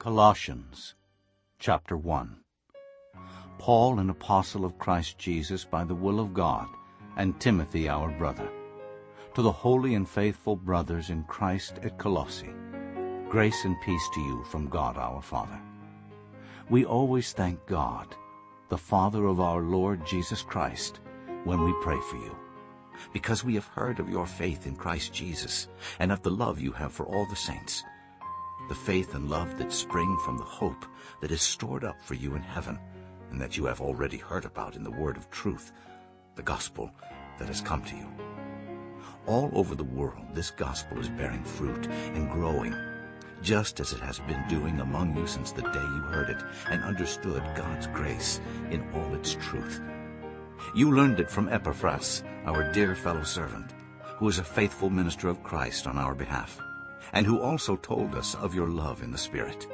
Colossians chapter 1 Paul, an apostle of Christ Jesus by the will of God, and Timothy our brother, to the holy and faithful brothers in Christ at Colossae, grace and peace to you from God our Father. We always thank God, the Father of our Lord Jesus Christ, when we pray for you, because we have heard of your faith in Christ Jesus and of the love you have for all the saints, the faith and love that spring from the hope that is stored up for you in heaven and that you have already heard about in the word of truth, the gospel that has come to you. All over the world this gospel is bearing fruit and growing, just as it has been doing among you since the day you heard it and understood God's grace in all its truth. You learned it from Epaphras, our dear fellow servant, who is a faithful minister of Christ on our behalf and who also told us of your love in the Spirit.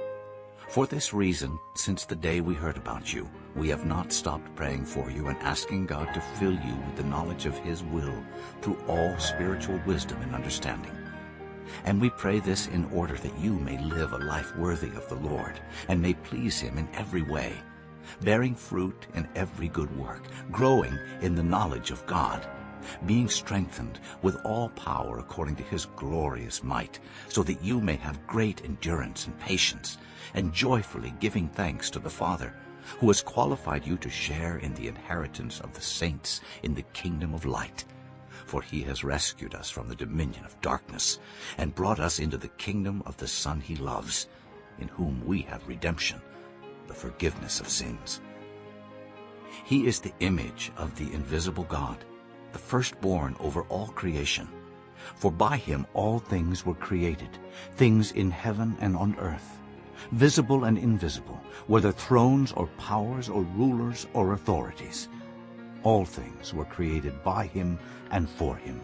For this reason, since the day we heard about you, we have not stopped praying for you and asking God to fill you with the knowledge of His will through all spiritual wisdom and understanding. And we pray this in order that you may live a life worthy of the Lord and may please Him in every way, bearing fruit in every good work, growing in the knowledge of God, being strengthened with all power according to his glorious might, so that you may have great endurance and patience, and joyfully giving thanks to the Father, who has qualified you to share in the inheritance of the saints in the kingdom of light. For he has rescued us from the dominion of darkness, and brought us into the kingdom of the Son he loves, in whom we have redemption, the forgiveness of sins. He is the image of the invisible God, the firstborn over all creation. For by him all things were created, things in heaven and on earth, visible and invisible, whether thrones or powers or rulers or authorities. All things were created by him and for him.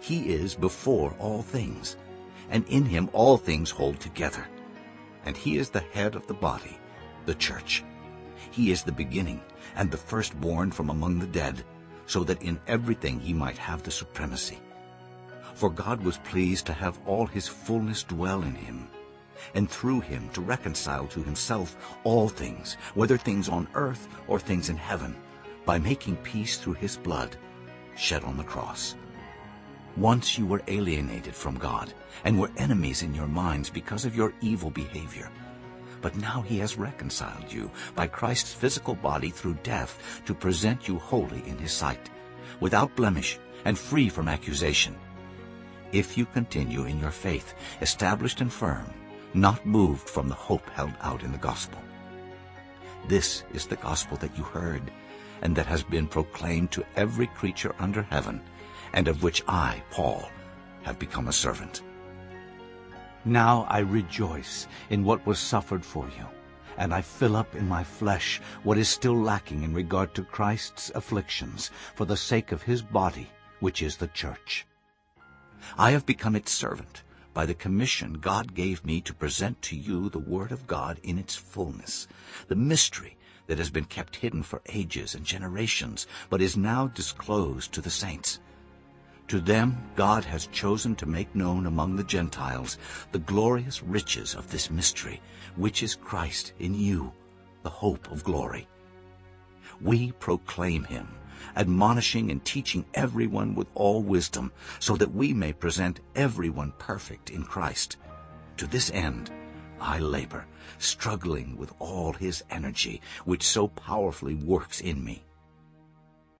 He is before all things, and in him all things hold together. And he is the head of the body, the church. He is the beginning and the firstborn from among the dead, so that in everything he might have the supremacy. For God was pleased to have all his fullness dwell in him, and through him to reconcile to himself all things, whether things on earth or things in heaven, by making peace through his blood shed on the cross. Once you were alienated from God and were enemies in your minds because of your evil behavior. But now he has reconciled you by Christ's physical body through death to present you holy in his sight, without blemish and free from accusation. If you continue in your faith, established and firm, not moved from the hope held out in the gospel. This is the gospel that you heard, and that has been proclaimed to every creature under heaven, and of which I, Paul, have become a servant. Now I rejoice in what was suffered for you, and I fill up in my flesh what is still lacking in regard to Christ's afflictions for the sake of his body, which is the church. I have become its servant by the commission God gave me to present to you the Word of God in its fullness, the mystery that has been kept hidden for ages and generations, but is now disclosed to the saints. To them God has chosen to make known among the Gentiles the glorious riches of this mystery, which is Christ in you, the hope of glory. We proclaim him, admonishing and teaching everyone with all wisdom, so that we may present everyone perfect in Christ. To this end I labor, struggling with all his energy, which so powerfully works in me.